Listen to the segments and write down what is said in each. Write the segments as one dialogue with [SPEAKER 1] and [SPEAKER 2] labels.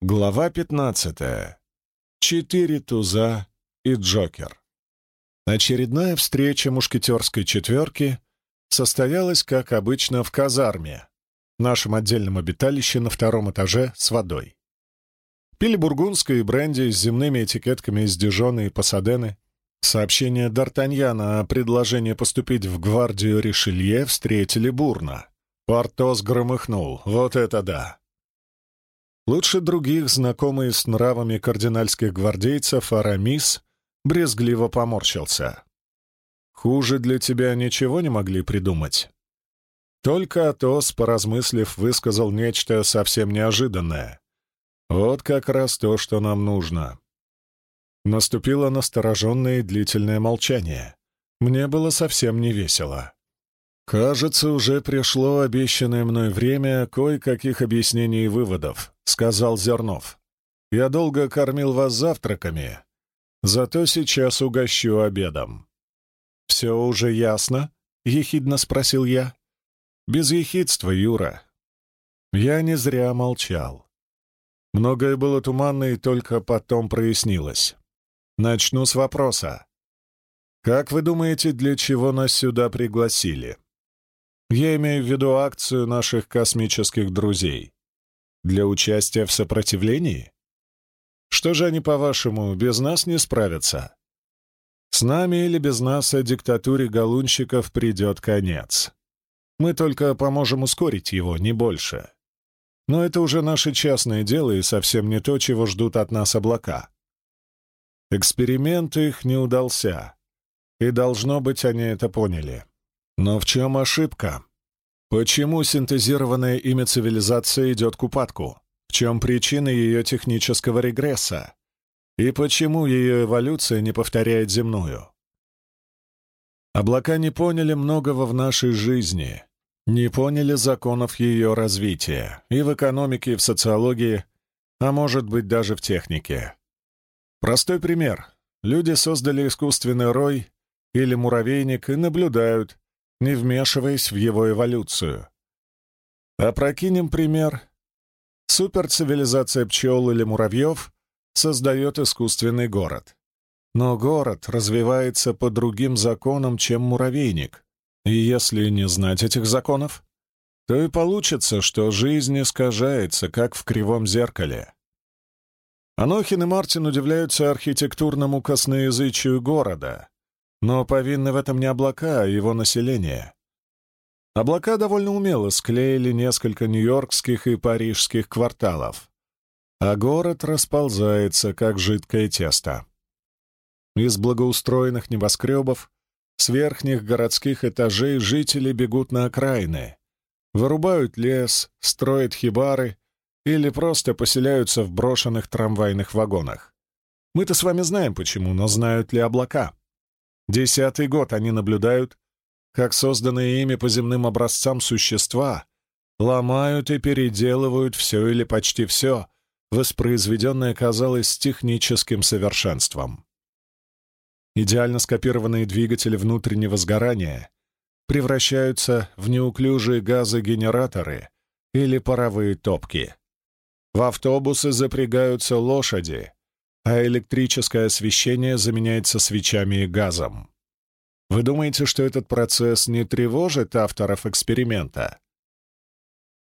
[SPEAKER 1] Глава 15. Четыре туза и Джокер. Очередная встреча мушкетерской четверки состоялась, как обычно, в казарме, нашем отдельном обиталище на втором этаже с водой. Пили бургундское и бренди с земными этикетками из Дижона и Пасадены. Сообщение Д'Артаньяна о предложении поступить в гвардию Ришелье встретили бурно. Портос громыхнул. Вот это да! Лучше других, знакомый с нравами кардинальских гвардейцев, Арамис брезгливо поморщился. «Хуже для тебя ничего не могли придумать?» Только Атос, поразмыслив, высказал нечто совсем неожиданное. «Вот как раз то, что нам нужно». Наступило настороженное и длительное молчание. Мне было совсем не весело. «Кажется, уже пришло обещанное мной время кое-каких объяснений и выводов», — сказал Зернов. «Я долго кормил вас завтраками, зато сейчас угощу обедом». «Все уже ясно?» — ехидно спросил я. «Без ехидства, Юра». Я не зря молчал. Многое было туманно и только потом прояснилось. Начну с вопроса. «Как вы думаете, для чего нас сюда пригласили?» Я имею в виду акцию наших космических друзей. Для участия в сопротивлении? Что же они, по-вашему, без нас не справятся? С нами или без нас о диктатуре галунщиков придет конец. Мы только поможем ускорить его, не больше. Но это уже наше частное дело и совсем не то, чего ждут от нас облака. Эксперимент их не удался, и, должно быть, они это поняли. Но в чем ошибка? Почему синтезированная ими цивилизация идет к упадку? В чем причина ее технического регресса? И почему ее эволюция не повторяет земную? Облака не поняли многого в нашей жизни, не поняли законов ее развития и в экономике, и в социологии, а может быть даже в технике. Простой пример. Люди создали искусственный рой или муравейник и наблюдают, не вмешиваясь в его эволюцию. Опрокинем пример. Суперцивилизация пчел или муравьев создает искусственный город. Но город развивается по другим законам, чем муравейник. И если не знать этих законов, то и получится, что жизнь искажается, как в кривом зеркале. Анохин и Мартин удивляются архитектурному косноязычию города, но повинны в этом не облака, а его население. Облака довольно умело склеили несколько нью-йоркских и парижских кварталов, а город расползается, как жидкое тесто. Из благоустроенных небоскребов, с верхних городских этажей жители бегут на окраины, вырубают лес, строят хибары или просто поселяются в брошенных трамвайных вагонах. Мы-то с вами знаем почему, но знают ли облака? Десятый год они наблюдают, как созданные ими по земным образцам существа ломают и переделывают все или почти все, воспроизведенное казалось с техническим совершенством. Идеально скопированные двигатели внутреннего сгорания превращаются в неуклюжие газогенераторы или паровые топки. В автобусы запрягаются лошади, а электрическое освещение заменяется свечами и газом. Вы думаете, что этот процесс не тревожит авторов эксперимента?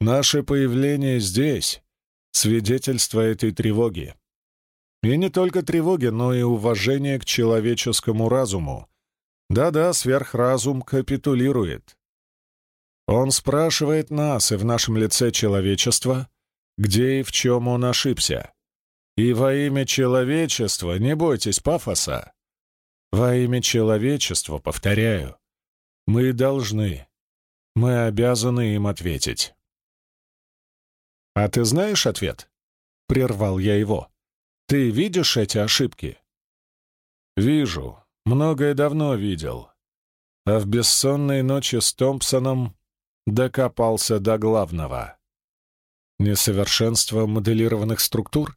[SPEAKER 1] Наше появление здесь — свидетельство этой тревоги. И не только тревоги, но и уважение к человеческому разуму. Да-да, сверхразум капитулирует. Он спрашивает нас и в нашем лице человечества, где и в чем он ошибся. И во имя человечества, не бойтесь пафоса, во имя человечества, повторяю, мы должны, мы обязаны им ответить. «А ты знаешь ответ?» — прервал я его. «Ты видишь эти ошибки?» «Вижу. Многое давно видел. А в бессонной ночи с Томпсоном докопался до главного. Несовершенство моделированных структур?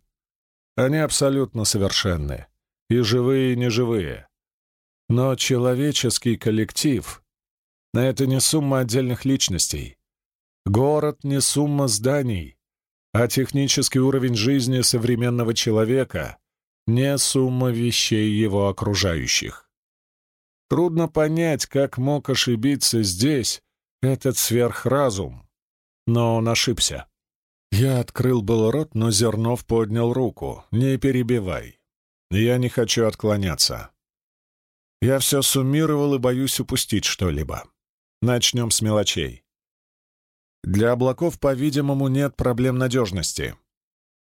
[SPEAKER 1] Они абсолютно совершенны. И живые, и неживые. Но человеческий коллектив — это не сумма отдельных личностей. Город — не сумма зданий. а технический уровень жизни современного человека — не сумма вещей его окружающих. Трудно понять, как мог ошибиться здесь этот сверхразум, но он ошибся. Я открыл был рот, но Зернов поднял руку. «Не перебивай. Я не хочу отклоняться. Я все суммировал и боюсь упустить что-либо. Начнем с мелочей. Для облаков, по-видимому, нет проблем надежности.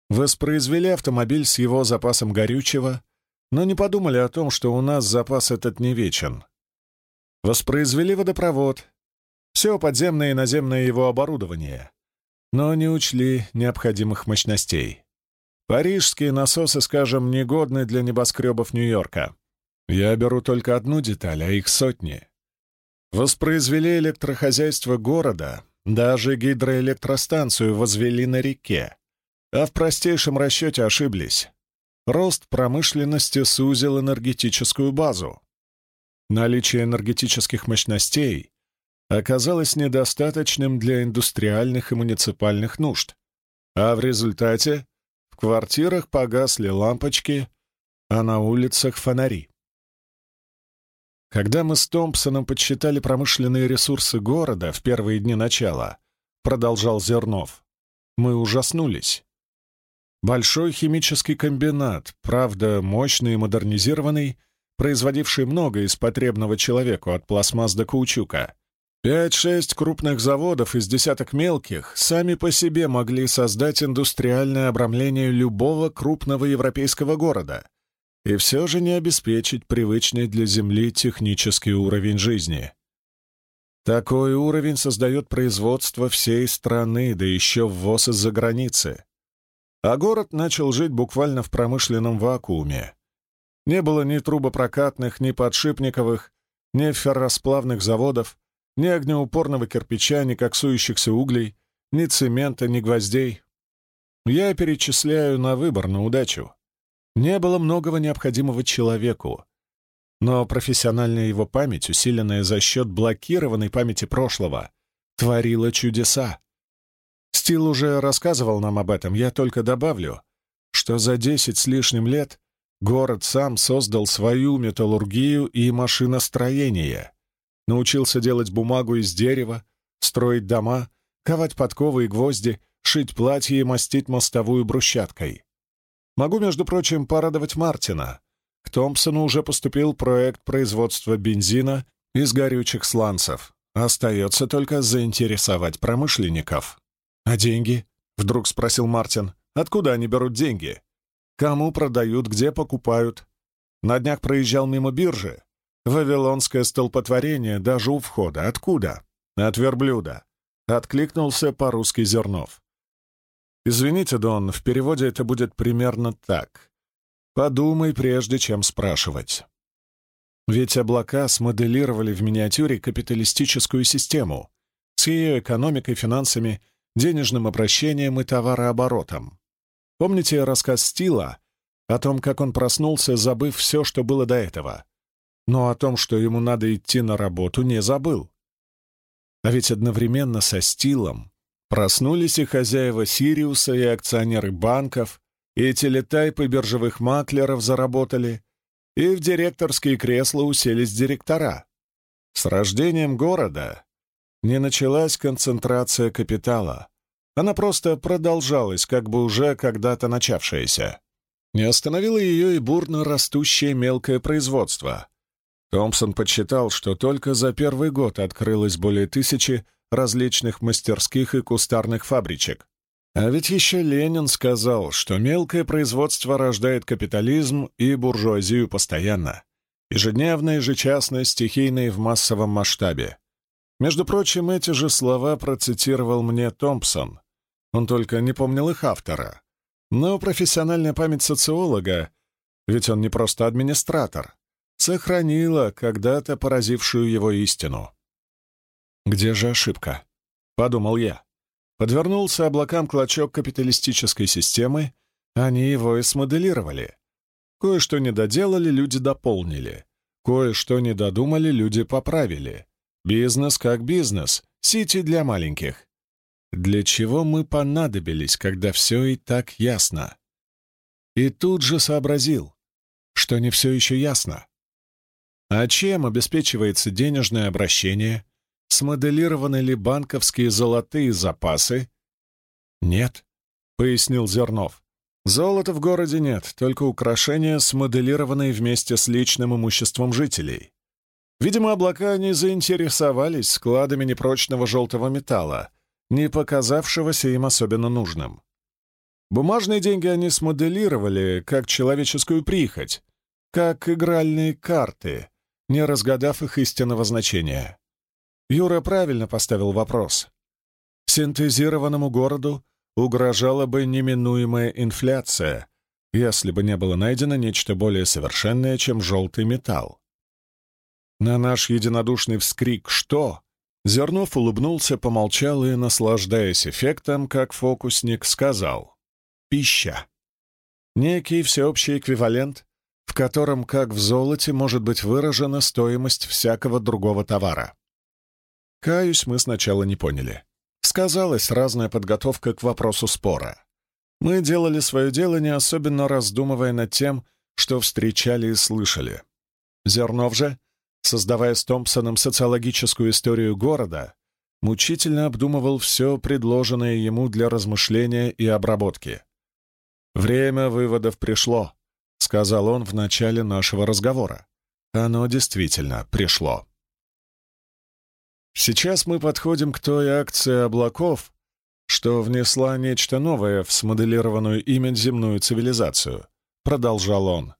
[SPEAKER 1] Воспроизвели автомобиль с его запасом горючего, но не подумали о том, что у нас запас этот не вечен. Воспроизвели водопровод, все подземное и наземное его оборудование, но не учли необходимых мощностей. Парижские насосы, скажем, негодны для небоскребов Нью-Йорка. Я беру только одну деталь, а их сотни. Воспроизвели электрохозяйство города, даже гидроэлектростанцию возвели на реке, а в простейшем расчете ошиблись. Рост промышленности сузил энергетическую базу. Наличие энергетических мощностей оказалось недостаточным для индустриальных и муниципальных нужд, а в результате в квартирах погасли лампочки, а на улицах фонари. Когда мы с Томпсоном подсчитали промышленные ресурсы города в первые дни начала, продолжал Зернов, мы ужаснулись. Большой химический комбинат, правда, мощный и модернизированный, производивший много из потребного человеку от пластмасс до каучука. Пять-шесть крупных заводов из десяток мелких сами по себе могли создать индустриальное обрамление любого крупного европейского города, и все же не обеспечить привычный для Земли технический уровень жизни. Такой уровень создает производство всей страны, да еще ввоз из-за границы. А город начал жить буквально в промышленном вакууме. Не было ни трубопрокатных, ни подшипниковых, ни ферросплавных заводов, ни огнеупорного кирпича, ни коксующихся углей, ни цемента, ни гвоздей. Я перечисляю на выбор, на удачу. Не было многого необходимого человеку, но профессиональная его память, усиленная за счет блокированной памяти прошлого, творила чудеса. Стил уже рассказывал нам об этом, я только добавлю, что за десять с лишним лет город сам создал свою металлургию и машиностроение, научился делать бумагу из дерева, строить дома, ковать подковы и гвозди, шить платья и мастить мостовую брусчаткой. Могу, между прочим, порадовать Мартина. К Томпсону уже поступил проект производства бензина из горючих сланцев. Остается только заинтересовать промышленников. «А деньги?» — вдруг спросил Мартин. «Откуда они берут деньги? Кому продают, где покупают?» На днях проезжал мимо биржи. Вавилонское столпотворение даже у входа. Откуда? От верблюда. Откликнулся по-русски Зернов. «Извините, Дон, в переводе это будет примерно так. Подумай, прежде чем спрашивать». Ведь облака смоделировали в миниатюре капиталистическую систему с ее экономикой, финансами, денежным обращением и товарооборотом. Помните рассказ Стила о том, как он проснулся, забыв все, что было до этого? Но о том, что ему надо идти на работу, не забыл. А ведь одновременно со Стилом Проснулись и хозяева Сириуса, и акционеры банков, и телетайпы биржевых маклеров заработали, и в директорские кресла уселись директора. С рождением города не началась концентрация капитала. Она просто продолжалась, как бы уже когда-то начавшаяся. Не остановило ее и бурно растущее мелкое производство. Томпсон подсчитал, что только за первый год открылось более тысячи различных мастерских и кустарных фабричек. А ведь еще Ленин сказал, что мелкое производство рождает капитализм и буржуазию постоянно. Ежедневно, ежечасно, стихийно и в массовом масштабе. Между прочим, эти же слова процитировал мне Томпсон. Он только не помнил их автора. Но профессиональная память социолога, ведь он не просто администратор, сохранила когда-то поразившую его истину. Где же ошибка? Подумал я. Подвернулся облакам клочок капиталистической системы, они его и смоделировали. Кое-что не доделали, люди дополнили. Кое-что не додумали, люди поправили. Бизнес как бизнес, сити для маленьких. Для чего мы понадобились, когда все и так ясно? И тут же сообразил, что не все еще ясно. А чем обеспечивается денежное обращение? Смоделированы ли банковские золотые запасы? Нет, — пояснил Зернов. Золота в городе нет, только украшения, смоделированные вместе с личным имуществом жителей. Видимо, облака не заинтересовались складами непрочного желтого металла, не показавшегося им особенно нужным. Бумажные деньги они смоделировали как человеческую прихоть, как игральные карты, не разгадав их истинного значения. Юра правильно поставил вопрос. Синтезированному городу угрожала бы неминуемая инфляция, если бы не было найдено нечто более совершенное, чем желтый металл. На наш единодушный вскрик «Что?», Зернов улыбнулся, помолчал и, наслаждаясь эффектом, как фокусник, сказал «Пища». Некий всеобщий эквивалент, в котором, как в золоте, может быть выражена стоимость всякого другого товара. Каюсь, мы сначала не поняли. Сказалась разная подготовка к вопросу спора. Мы делали свое дело, не особенно раздумывая над тем, что встречали и слышали. Зернов же — создавая с Томпсоном социологическую историю города, мучительно обдумывал все предложенное ему для размышления и обработки. «Время выводов пришло», — сказал он в начале нашего разговора. Оно действительно пришло. Сейчас мы подходим к той акции облаков, что внесла нечто новое в смоделированную ими земную цивилизацию, продолжал он.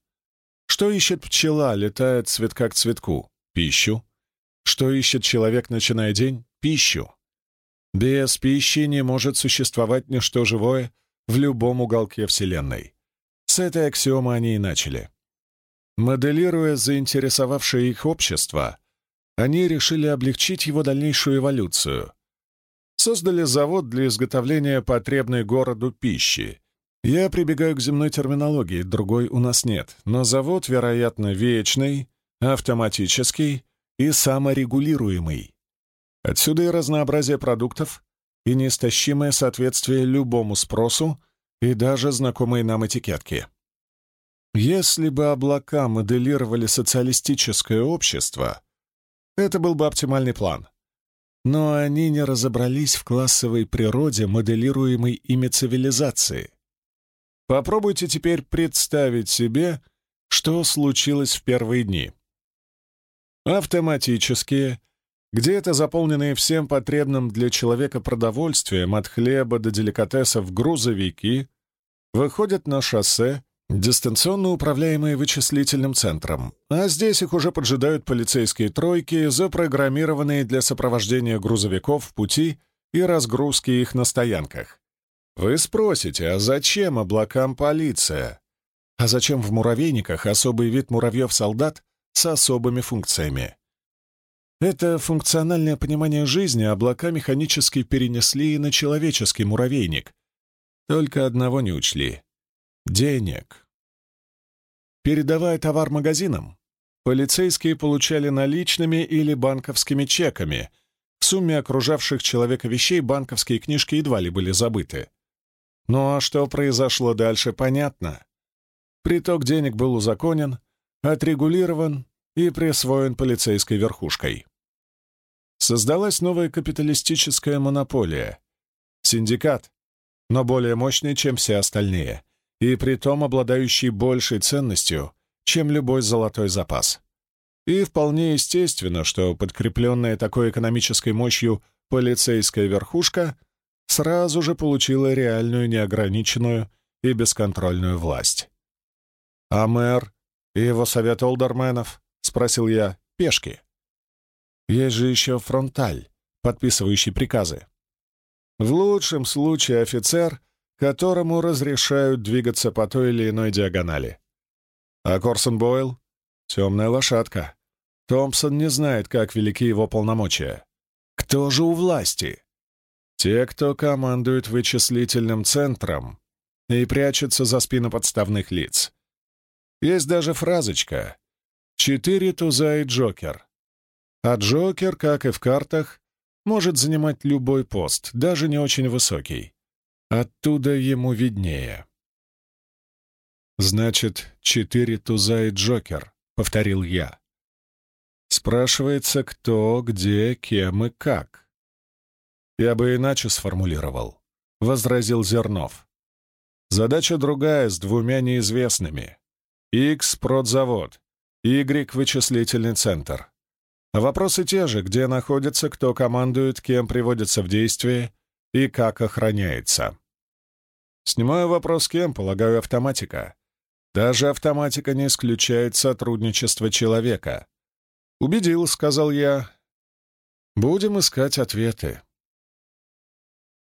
[SPEAKER 1] Что ищет пчела, летает цветка к цветку? Пищу. Что ищет человек, начиная день? Пищу. Без пищи не может существовать ничто живое в любом уголке Вселенной. С этой аксиомы они и начали. Моделируя заинтересовавшее их общество, они решили облегчить его дальнейшую эволюцию. Создали завод для изготовления потребной городу пищи. Я прибегаю к земной терминологии, другой у нас нет, но завод, вероятно, вечный, автоматический и саморегулируемый. Отсюда и разнообразие продуктов, и неистощимое соответствие любому спросу, и даже знакомые нам этикетки. Если бы облака моделировали социалистическое общество, это был бы оптимальный план. Но они не разобрались в классовой природе моделируемой ими цивилизации. Попробуйте теперь представить себе, что случилось в первые дни автоматические, где-то заполненные всем потребным для человека продовольствием от хлеба до деликатесов грузовики, выходят на шоссе, дистанционно управляемые вычислительным центром, а здесь их уже поджидают полицейские тройки, запрограммированные для сопровождения грузовиков в пути и разгрузки их на стоянках. Вы спросите, а зачем облакам полиция? А зачем в муравейниках особый вид муравьев-солдат с особыми функциями. Это функциональное понимание жизни облака механически перенесли и на человеческий муравейник. Только одного не учли — денег. Передавая товар магазинам, полицейские получали наличными или банковскими чеками. В сумме окружавших человека вещей банковские книжки едва ли были забыты. Ну а что произошло дальше, понятно. Приток денег был узаконен, отрегулирован и присвоен полицейской верхушкой. Создалась новая капиталистическая монополия. Синдикат, но более мощный, чем все остальные, и притом обладающий большей ценностью, чем любой золотой запас. И вполне естественно, что подкрепленная такой экономической мощью полицейская верхушка сразу же получила реальную неограниченную и бесконтрольную власть. А мэр «И его совет олдерменов?» — спросил я. «Пешки». «Есть же еще фронталь, подписывающий приказы. В лучшем случае офицер, которому разрешают двигаться по той или иной диагонали. А Корсон Бойл — темная лошадка. Томпсон не знает, как велики его полномочия. Кто же у власти? Те, кто командует вычислительным центром и прячется за спину подставных лиц. Есть даже фразочка «Четыре туза и Джокер». А Джокер, как и в картах, может занимать любой пост, даже не очень высокий. Оттуда ему виднее. «Значит, четыре туза и Джокер», — повторил я. Спрашивается, кто, где, кем и как. Я бы иначе сформулировал, — возразил Зернов. Задача другая, с двумя неизвестными. X — продзавод, Y — вычислительный центр. Вопросы те же, где находится, кто командует, кем приводится в действие и как охраняется. Снимаю вопрос кем, полагаю, автоматика. Даже автоматика не исключает сотрудничество человека. «Убедил», — сказал я. «Будем искать ответы».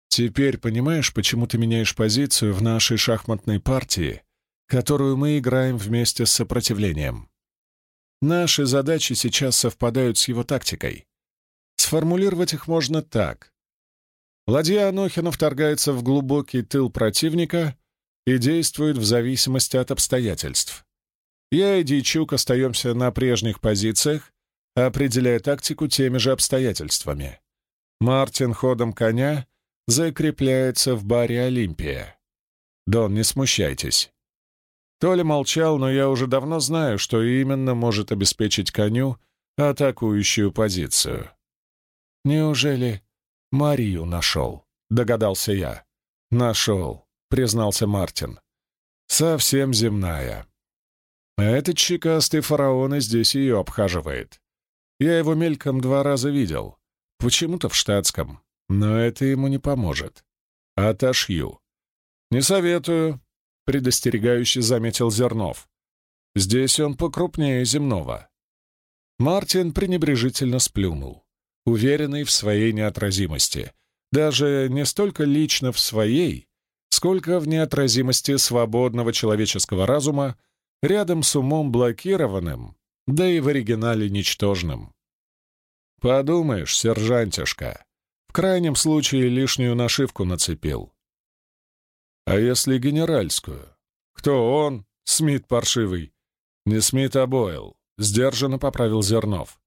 [SPEAKER 1] «Теперь понимаешь, почему ты меняешь позицию в нашей шахматной партии, которую мы играем вместе с сопротивлением?» Наши задачи сейчас совпадают с его тактикой. Сформулировать их можно так. Ладья Анохина вторгается в глубокий тыл противника и действует в зависимости от обстоятельств. Я и Дичук остаемся на прежних позициях, определяя тактику теми же обстоятельствами. Мартин ходом коня закрепляется в баре «Олимпия». «Дон, не смущайтесь. Толя молчал, но я уже давно знаю, что именно может обеспечить коню атакующую позицию. «Неужели Марию нашел?» — догадался я. «Нашел», — признался Мартин. «Совсем земная. А этот чекастый фараон и здесь ее обхаживает. Я его мельком два раза видел, почему-то в штатском, но это ему не поможет. Отошью. Не советую, — предостерегающе заметил Зернов. «Здесь он покрупнее земного». Мартин пренебрежительно сплюнул, уверенный в своей неотразимости. Даже не столько лично в своей, сколько в неотразимости свободного человеческого разума рядом с умом блокированным, да и в оригинале ничтожным. Подумаешь, сержантишка, в крайнем случае лишнюю нашивку нацепил. А если генеральскую? Кто он? Смит паршивый. Не Смит, а Бойл. Сдержанно поправил Зернов.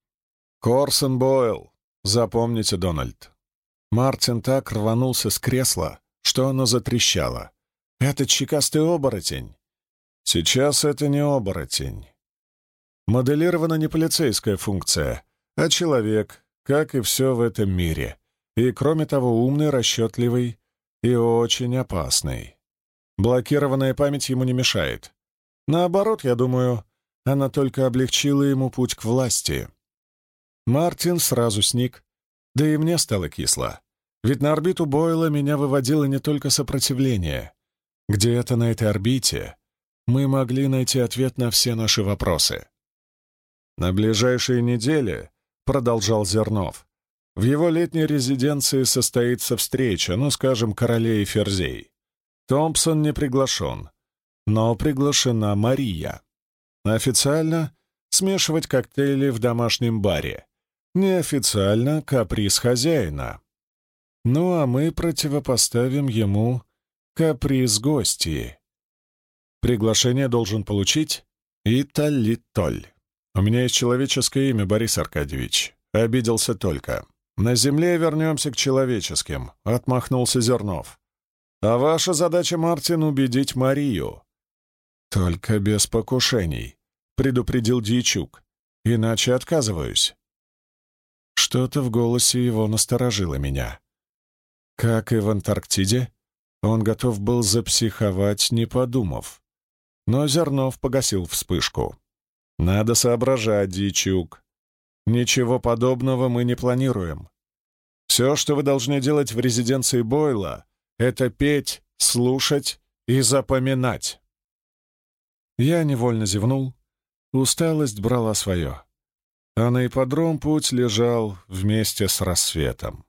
[SPEAKER 1] Корсон Бойл. Запомните, Дональд. Мартин так рванулся с кресла, что оно затрещало. Это чекастый оборотень. Сейчас это не оборотень. Моделирована не полицейская функция, а человек, как и все в этом мире. И, кроме того, умный, расчетливый и очень опасный. Блокированная память ему не мешает. Наоборот, я думаю, она только облегчила ему путь к власти. Мартин сразу сник, да и мне стало кисло. Ведь на орбиту Бойла меня выводило не только сопротивление. Где-то на этой орбите мы могли найти ответ на все наши вопросы. На ближайшие недели, — продолжал Зернов, в его летней резиденции состоится встреча, ну, скажем, королей и ферзей. Томпсон не приглашен, но приглашена Мария. Официально смешивать коктейли в домашнем баре. Неофициально каприз хозяина. Ну а мы противопоставим ему каприз гостей. Приглашение должен получить Италитоль. У меня есть человеческое имя, Борис Аркадьевич. Обиделся только. «На земле вернемся к человеческим», — отмахнулся Зернов. «А ваша задача, Мартин, убедить Марию». «Только без покушений», — предупредил Дьячук. «Иначе отказываюсь». Что-то в голосе его насторожило меня. Как и в Антарктиде, он готов был запсиховать, не подумав. Но Зернов погасил вспышку. «Надо соображать, Дьячук. Ничего подобного мы не планируем. Все, что вы должны делать в резиденции Бойла, это петь, слушать и запоминать. Я невольно зевнул. Усталость брала свое. А на ипподром путь лежал вместе с рассветом.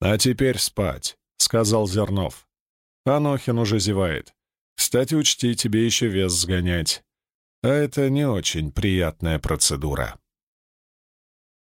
[SPEAKER 1] «А теперь спать», — сказал Зернов. «Анохин уже зевает. Кстати, учти, тебе еще вес сгонять. А это не очень приятная процедура».